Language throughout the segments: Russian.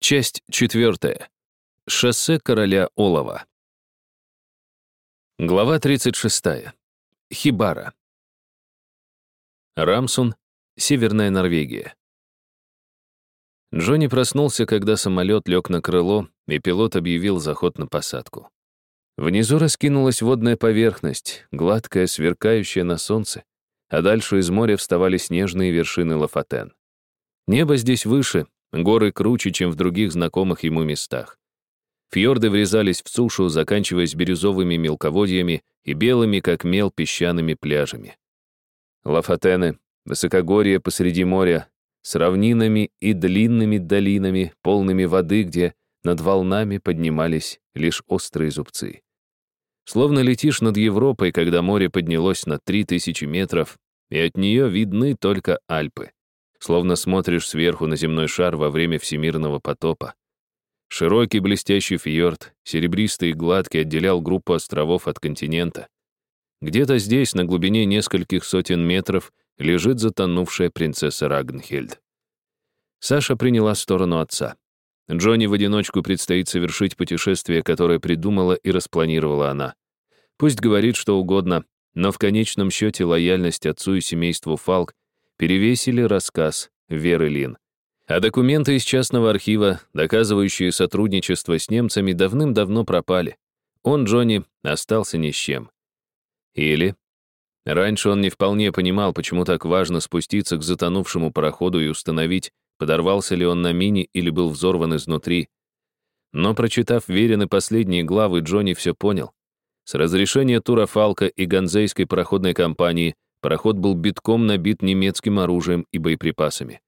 Часть четвертая. Шоссе короля Олова. Глава 36. Хибара. Рамсун, Северная Норвегия. Джонни проснулся, когда самолет лег на крыло, и пилот объявил заход на посадку. Внизу раскинулась водная поверхность, гладкая, сверкающая на солнце, а дальше из моря вставали снежные вершины Лафатен. Небо здесь выше, Горы круче, чем в других знакомых ему местах. Фьорды врезались в сушу, заканчиваясь бирюзовыми мелководьями и белыми, как мел, песчаными пляжами. Лафатены, высокогорье посреди моря, с равнинами и длинными долинами, полными воды, где над волнами поднимались лишь острые зубцы. Словно летишь над Европой, когда море поднялось на три тысячи метров, и от нее видны только Альпы словно смотришь сверху на земной шар во время всемирного потопа. Широкий блестящий фьорд, серебристый и гладкий, отделял группу островов от континента. Где-то здесь, на глубине нескольких сотен метров, лежит затонувшая принцесса Рагнхельд. Саша приняла сторону отца. Джонни в одиночку предстоит совершить путешествие, которое придумала и распланировала она. Пусть говорит что угодно, но в конечном счете лояльность отцу и семейству Фалк перевесили рассказ Веры Лин. А документы из частного архива, доказывающие сотрудничество с немцами, давным-давно пропали. Он, Джонни, остался ни с чем. Или... Раньше он не вполне понимал, почему так важно спуститься к затонувшему пароходу и установить, подорвался ли он на мине или был взорван изнутри. Но, прочитав Верины последние главы, Джонни все понял. С разрешения Тура Фалка и Ганзейской пароходной компании Пароход был битком набит немецким оружием и боеприпасами.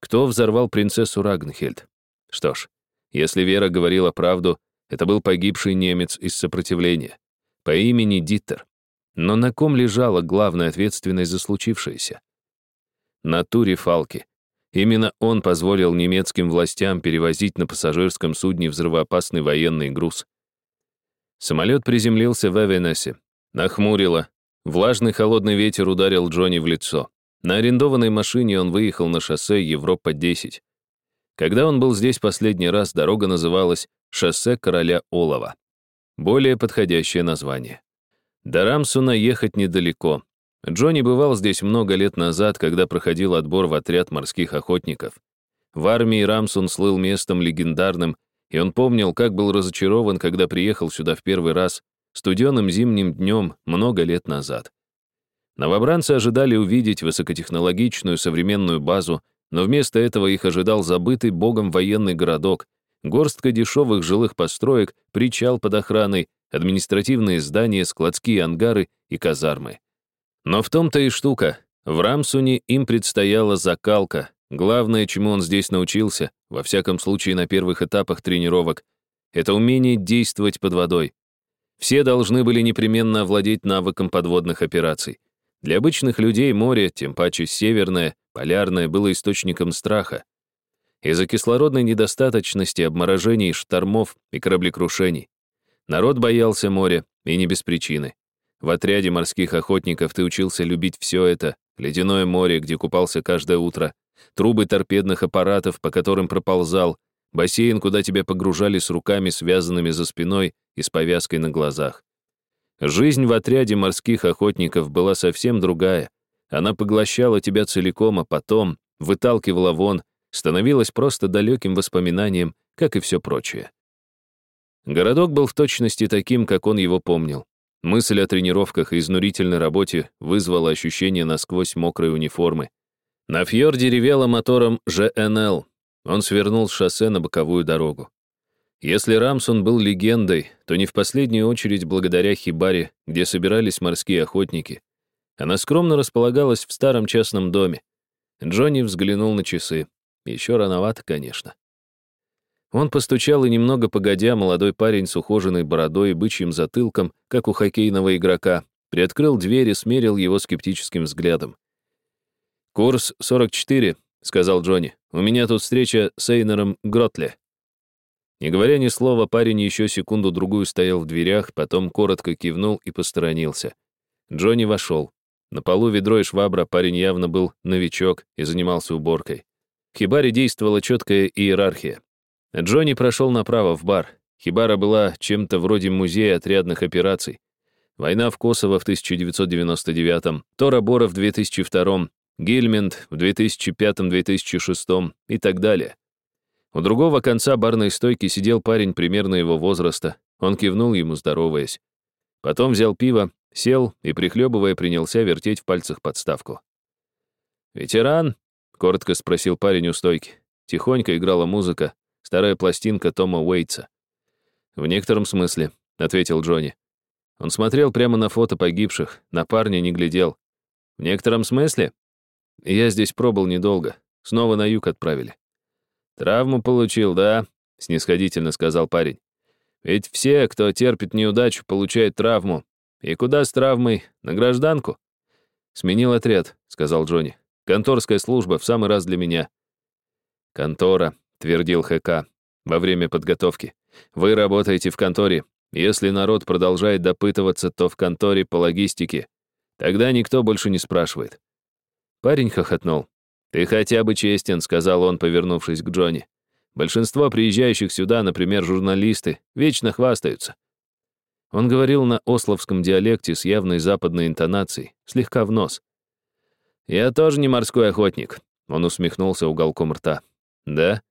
Кто взорвал принцессу Рагнхельд? Что ж, если Вера говорила правду, это был погибший немец из сопротивления по имени Диттер. Но на ком лежала главная ответственность за случившееся? На Туре Фалки. Именно он позволил немецким властям перевозить на пассажирском судне взрывоопасный военный груз. Самолет приземлился в Эвенесе. Нахмурило, Влажный холодный ветер ударил Джонни в лицо. На арендованной машине он выехал на шоссе Европа-10. Когда он был здесь последний раз, дорога называлась «Шоссе короля Олова». Более подходящее название. До Рамсуна ехать недалеко. Джонни бывал здесь много лет назад, когда проходил отбор в отряд морских охотников. В армии Рамсун слыл местом легендарным, и он помнил, как был разочарован, когда приехал сюда в первый раз студеным зимним днем много лет назад. Новобранцы ожидали увидеть высокотехнологичную современную базу, но вместо этого их ожидал забытый богом военный городок, горстка дешевых жилых построек, причал под охраной, административные здания, складские ангары и казармы. Но в том-то и штука. В Рамсуне им предстояла закалка. Главное, чему он здесь научился, во всяком случае на первых этапах тренировок, это умение действовать под водой. Все должны были непременно овладеть навыком подводных операций. Для обычных людей море, тем паче северное, полярное, было источником страха. Из-за кислородной недостаточности, обморожений, штормов и кораблекрушений. Народ боялся моря, и не без причины. В отряде морских охотников ты учился любить все это, ледяное море, где купался каждое утро, трубы торпедных аппаратов, по которым проползал, бассейн, куда тебя погружали с руками, связанными за спиной, и с повязкой на глазах. Жизнь в отряде морских охотников была совсем другая. Она поглощала тебя целиком, а потом выталкивала вон, становилась просто далеким воспоминанием, как и все прочее. Городок был в точности таким, как он его помнил. Мысль о тренировках и изнурительной работе вызвала ощущение насквозь мокрой униформы. На фьорде ревела мотором ЖНЛ. Он свернул с шоссе на боковую дорогу. Если Рамсон был легендой, то не в последнюю очередь благодаря Хибаре, где собирались морские охотники. Она скромно располагалась в старом частном доме. Джонни взглянул на часы. Еще рановато, конечно. Он постучал, и немного погодя, молодой парень с ухоженной бородой и бычьим затылком, как у хоккейного игрока, приоткрыл дверь и смерил его скептическим взглядом. «Курс 44», — сказал Джонни. «У меня тут встреча с Эйнером Гротле». Не говоря ни слова, парень еще секунду-другую стоял в дверях, потом коротко кивнул и посторонился. Джонни вошел. На полу ведро и швабра парень явно был новичок и занимался уборкой. В хибаре действовала четкая иерархия. Джонни прошел направо в бар. Хибара была чем-то вроде музея отрядных операций. Война в Косово в 1999-м, Тора Бора в 2002-м, Гильмент в 2005-2006 и так далее. У другого конца барной стойки сидел парень примерно его возраста. Он кивнул ему, здороваясь. Потом взял пиво, сел и, прихлебывая, принялся вертеть в пальцах подставку. «Ветеран?» — коротко спросил парень у стойки. Тихонько играла музыка, старая пластинка Тома Уэйтса. «В некотором смысле», — ответил Джонни. Он смотрел прямо на фото погибших, на парня не глядел. «В некотором смысле?» «Я здесь пробыл недолго. Снова на юг отправили». «Травму получил, да?» — снисходительно сказал парень. «Ведь все, кто терпит неудачу, получают травму. И куда с травмой? На гражданку?» «Сменил отряд», — сказал Джонни. «Конторская служба в самый раз для меня». «Контора», — твердил ХК во время подготовки. «Вы работаете в конторе. Если народ продолжает допытываться, то в конторе по логистике. Тогда никто больше не спрашивает». Парень хохотнул. «Ты хотя бы честен», — сказал он, повернувшись к Джонни. «Большинство приезжающих сюда, например, журналисты, вечно хвастаются». Он говорил на ословском диалекте с явной западной интонацией, слегка в нос. «Я тоже не морской охотник», — он усмехнулся уголком рта. «Да?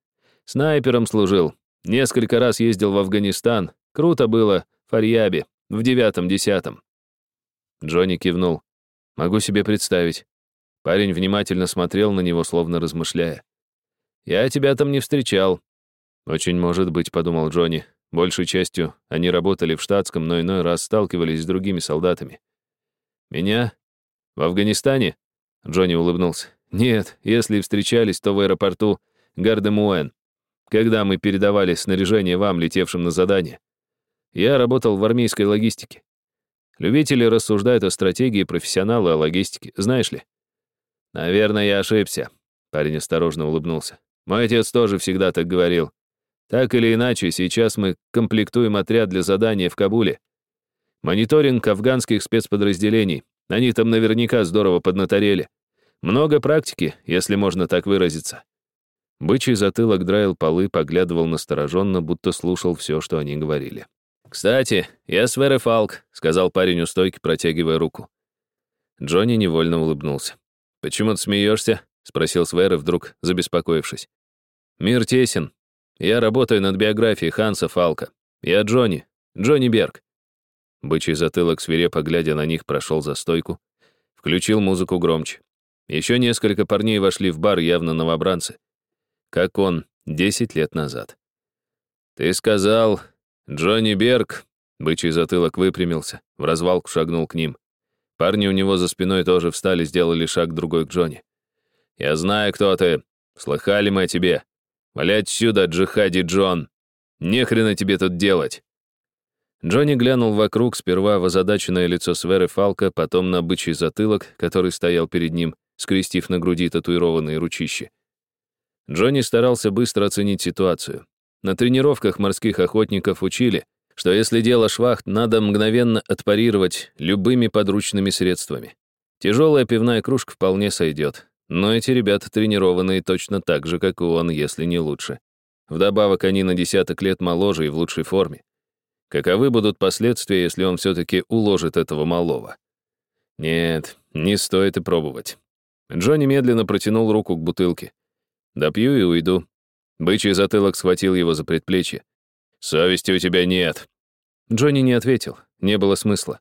Снайпером служил. Несколько раз ездил в Афганистан, Круто было в Фарьябе, в девятом-десятом. Джонни кивнул. Могу себе представить. Парень внимательно смотрел на него, словно размышляя. «Я тебя там не встречал». «Очень может быть», — подумал Джонни. Большей частью они работали в штатском, но иной раз сталкивались с другими солдатами. «Меня? В Афганистане?» Джонни улыбнулся. «Нет, если встречались, то в аэропорту Гардемуэн, когда мы передавали снаряжение вам, летевшим на задание. Я работал в армейской логистике. Любители рассуждают о стратегии, профессионалы о логистике, знаешь ли? Наверное, я ошибся. Парень осторожно улыбнулся. Мой отец тоже всегда так говорил. Так или иначе, сейчас мы комплектуем отряд для задания в Кабуле. Мониторинг афганских спецподразделений. Они там наверняка здорово поднаторели. Много практики, если можно так выразиться. Бычий затылок драил полы, поглядывал настороженно, будто слушал все, что они говорили. «Кстати, я Свере Фалк», — сказал парень у стойки, протягивая руку. Джонни невольно улыбнулся. «Почему ты смеешься?» — спросил Свере, вдруг забеспокоившись. «Мир тесен. Я работаю над биографией Ханса Фалка. Я Джонни. Джонни Берг». Бычий затылок, свирепо глядя на них, прошел за стойку. Включил музыку громче. Еще несколько парней вошли в бар, явно новобранцы. Как он, десять лет назад. «Ты сказал, «Джонни Берг!» Бычий затылок выпрямился, в развалку шагнул к ним. Парни у него за спиной тоже встали, сделали шаг другой к Джонни. «Я знаю, кто ты. Слыхали мы о тебе. Валять сюда, джихади Джон. Не хрена тебе тут делать!» Джонни глянул вокруг, сперва в озадаченное лицо Сверы Фалка, потом на бычий затылок, который стоял перед ним, скрестив на груди татуированные ручищи. Джонни старался быстро оценить ситуацию. На тренировках морских охотников учили, что если дело швахт, надо мгновенно отпарировать любыми подручными средствами. Тяжелая пивная кружка вполне сойдет, но эти ребята тренированные точно так же, как и он, если не лучше. Вдобавок они на десяток лет моложе и в лучшей форме. Каковы будут последствия, если он все-таки уложит этого малого? Нет, не стоит и пробовать. Джонни медленно протянул руку к бутылке. Допью и уйду. Бычий затылок схватил его за предплечье. «Совести у тебя нет». Джонни не ответил, не было смысла.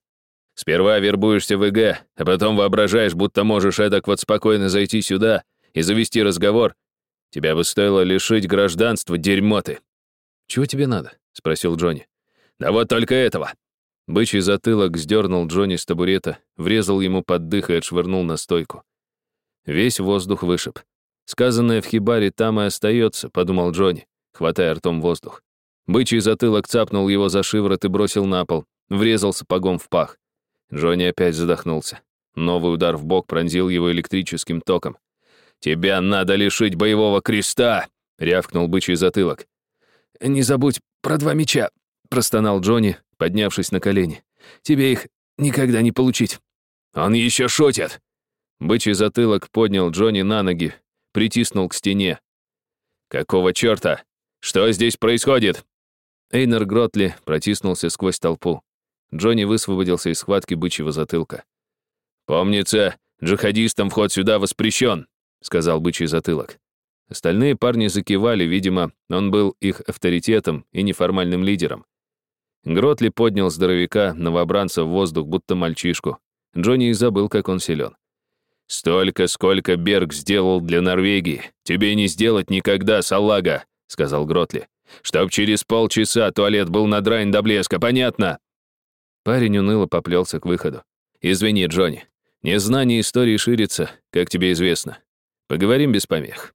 «Сперва вербуешься в ИГ, а потом воображаешь, будто можешь эдак вот спокойно зайти сюда и завести разговор. Тебя бы стоило лишить гражданства, дерьмо ты». «Чего тебе надо?» — спросил Джонни. «Да вот только этого». Бычий затылок сдернул Джонни с табурета, врезал ему под дых и отшвырнул на стойку. Весь воздух вышиб. Сказанное в хибаре там и остается, подумал Джонни, хватая ртом воздух. Бычий затылок цапнул его за шиворот и бросил на пол, врезал сапогом в пах. Джонни опять задохнулся. Новый удар в бок пронзил его электрическим током. «Тебя надо лишить боевого креста!» — рявкнул бычий затылок. «Не забудь про два меча!» — простонал Джонни, поднявшись на колени. «Тебе их никогда не получить!» «Он еще шутит!» Бычий затылок поднял Джонни на ноги, притиснул к стене. «Какого черта? Что здесь происходит?» Эйнер Гротли протиснулся сквозь толпу. Джонни высвободился из схватки бычьего затылка. «Помнится, джихадистам вход сюда воспрещен», — сказал бычий затылок. Остальные парни закивали, видимо, он был их авторитетом и неформальным лидером. Гротли поднял здоровяка, новобранца в воздух, будто мальчишку. Джонни и забыл, как он силен. «Столько, сколько Берг сделал для Норвегии, тебе не сделать никогда, салага», — сказал Гротли. «Чтоб через полчаса туалет был надрайн до блеска, понятно?» Парень уныло поплелся к выходу. «Извини, Джонни, незнание истории ширится, как тебе известно. Поговорим без помех».